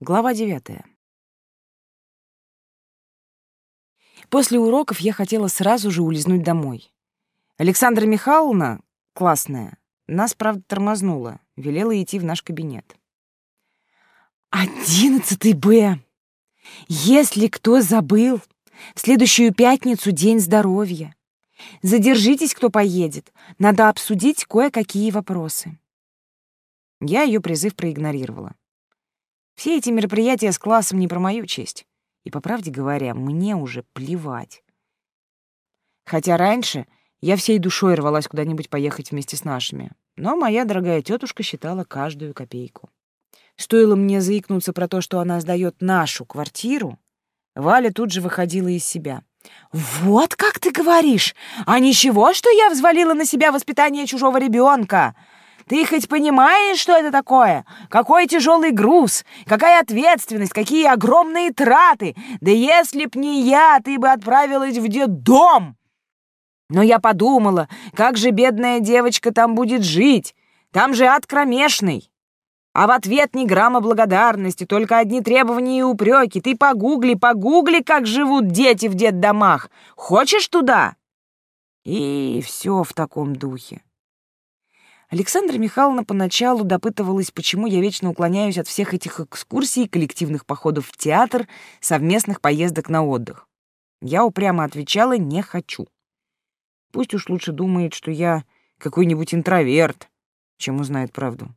Глава девятая. После уроков я хотела сразу же улизнуть домой. Александра Михайловна, классная, нас, правда, тормознула, велела идти в наш кабинет. «Одиннадцатый Б! Если кто забыл, в следующую пятницу день здоровья. Задержитесь, кто поедет. Надо обсудить кое-какие вопросы». Я ее призыв проигнорировала. Все эти мероприятия с классом не про мою честь. И, по правде говоря, мне уже плевать. Хотя раньше я всей душой рвалась куда-нибудь поехать вместе с нашими. Но моя дорогая тетушка считала каждую копейку. Стоило мне заикнуться про то, что она сдает нашу квартиру, Валя тут же выходила из себя. «Вот как ты говоришь! А ничего, что я взвалила на себя воспитание чужого ребенка! Ты хоть понимаешь, что это такое? Какой тяжелый груз, какая ответственность, какие огромные траты! Да если б не я, ты бы отправилась в детдом!» Но я подумала, как же бедная девочка там будет жить? Там же ад кромешный. А в ответ ни грамма благодарности, только одни требования и упреки. Ты погугли, погугли, как живут дети в детдомах. Хочешь туда? И все в таком духе. Александра Михайловна поначалу допытывалась, почему я вечно уклоняюсь от всех этих экскурсий, коллективных походов в театр, совместных поездок на отдых. Я упрямо отвечала «не хочу». Пусть уж лучше думает, что я какой-нибудь интроверт, чем узнает правду.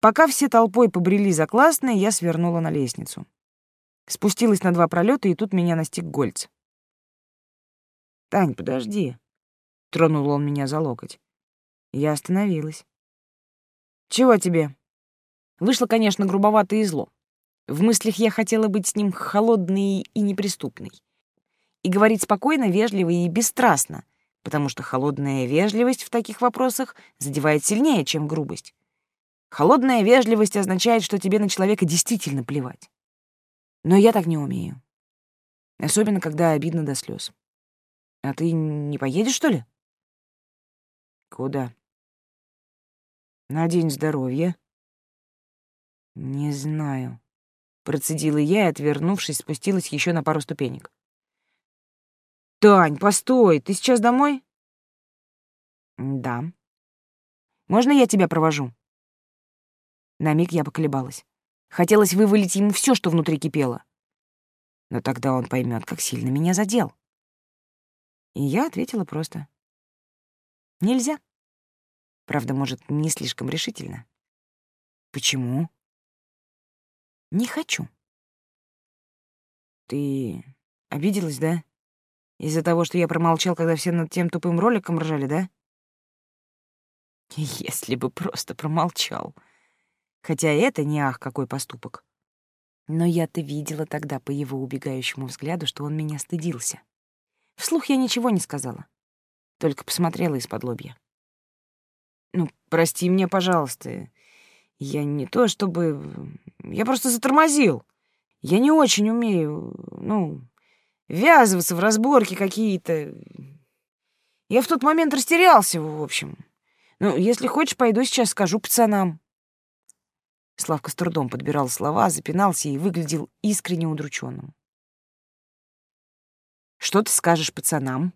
Пока все толпой побрели за классной, я свернула на лестницу. Спустилась на два пролета, и тут меня настиг Гольц. «Тань, подожди», — тронул он меня за локоть. Я остановилась. «Чего тебе?» Вышло, конечно, грубовато и зло. В мыслях я хотела быть с ним холодной и неприступной. И говорить спокойно, вежливо и бесстрастно, потому что холодная вежливость в таких вопросах задевает сильнее, чем грубость. Холодная вежливость означает, что тебе на человека действительно плевать. Но я так не умею. Особенно, когда обидно до слез. А ты не поедешь, что ли? Куда? На день здоровья. Не знаю. Процедила я и, отвернувшись, спустилась еще на пару ступенек. Тань, постой, ты сейчас домой? Да. Можно я тебя провожу? На миг я поколебалась. Хотелось вывалить ему все, что внутри кипело. Но тогда он поймет, как сильно меня задел. И я ответила просто. Нельзя. Правда, может, не слишком решительно. Почему? Не хочу. Ты обиделась, да? Из-за того, что я промолчал, когда все над тем тупым роликом ржали, да? Если бы просто промолчал. Хотя это не ах, какой поступок. Но я-то видела тогда по его убегающему взгляду, что он меня стыдился. Вслух я ничего не сказала, только посмотрела из-под лобья. «Ну, прости меня, пожалуйста. Я не то чтобы... Я просто затормозил. Я не очень умею, ну, ввязываться в разборки какие-то. Я в тот момент растерялся, в общем. Ну, если хочешь, пойду сейчас скажу пацанам. Славка с трудом подбирал слова, запинался и выглядел искренне удрученным. «Что ты скажешь пацанам?»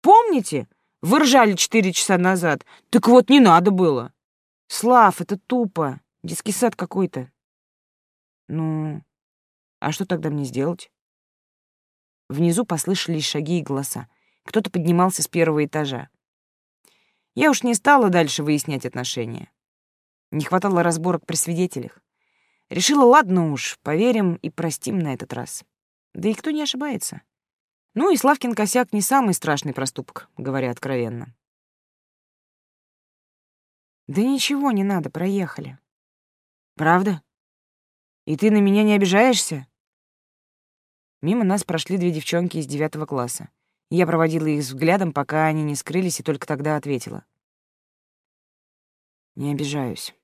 «Помните? Вы ржали четыре часа назад. Так вот, не надо было». «Слав, это тупо. Детский сад какой-то». «Ну, а что тогда мне сделать?» Внизу послышались шаги и голоса. Кто-то поднимался с первого этажа. Я уж не стала дальше выяснять отношения. Не хватало разборок при свидетелях. Решила, ладно уж, поверим и простим на этот раз. Да и кто не ошибается. Ну и Славкин косяк не самый страшный проступок, говоря откровенно. Да ничего не надо, проехали. Правда? И ты на меня не обижаешься? Мимо нас прошли две девчонки из девятого класса. Я проводила их взглядом, пока они не скрылись, и только тогда ответила. Не обижаюсь.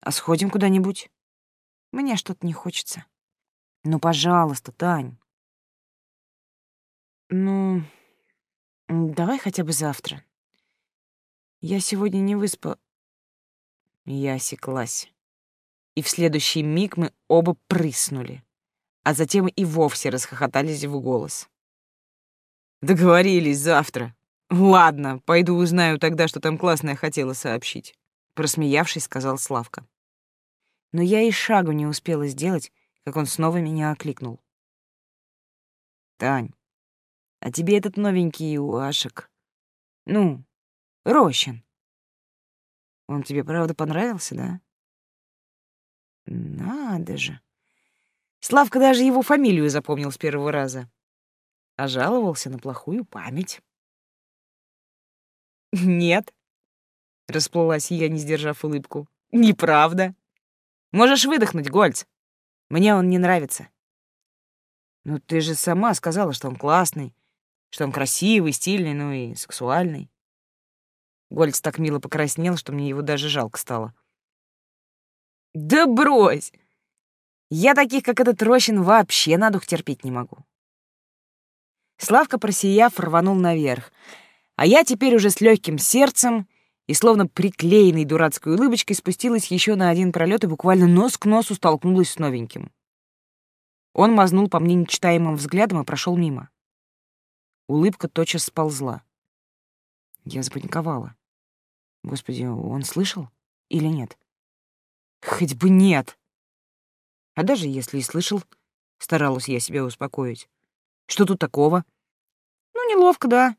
А сходим куда-нибудь? Мне что-то не хочется. Ну, пожалуйста, Тань. Ну, давай хотя бы завтра. Я сегодня не выспа... Я осеклась. И в следующий миг мы оба прыснули, а затем и вовсе расхохотались в голос. Договорились завтра. Ладно, пойду узнаю тогда, что там классное хотела сообщить. Просмеявшись, сказал Славка. Но я и шагу не успела сделать, как он снова меня окликнул. Тань, а тебе этот новенький Уашек, ну, Рощин, он тебе правда понравился, да? Надо же. Славка даже его фамилию запомнил с первого раза а жаловался на плохую память. «Нет», — расплылась я, не сдержав улыбку, — «неправда. Можешь выдохнуть, Гольц. Мне он не нравится». «Ну ты же сама сказала, что он классный, что он красивый, стильный, ну и сексуальный». Гольц так мило покраснел, что мне его даже жалко стало. «Да брось! Я таких, как этот Рощин, вообще на дух терпеть не могу. Славка, просияв, рванул наверх, а я теперь уже с легким сердцем и словно приклеенной дурацкой улыбочкой спустилась еще на один пролет и буквально нос к носу столкнулась с новеньким. Он мазнул по мне нечитаемым взглядом и прошел мимо. Улыбка тотчас сползла. Я запаниковала. Господи, он слышал или нет? Хоть бы нет. А даже если и слышал, старалась я себя успокоить. Что тут такого? Ну, неловко, да.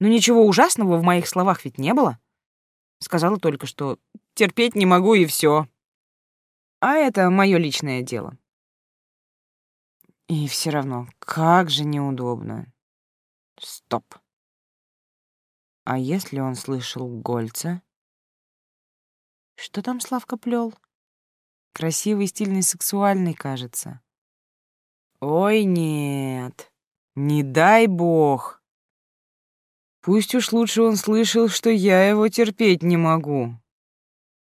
Но ничего ужасного в моих словах ведь не было. Сказала только, что терпеть не могу и все. А это мое личное дело. И все равно, как же неудобно. Стоп. А если он слышал Гольца? Что там Славка плел? Красивый, стильный, сексуальный, кажется. Ой, нет, не дай бог. Пусть уж лучше он слышал, что я его терпеть не могу,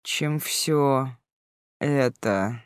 чем все это.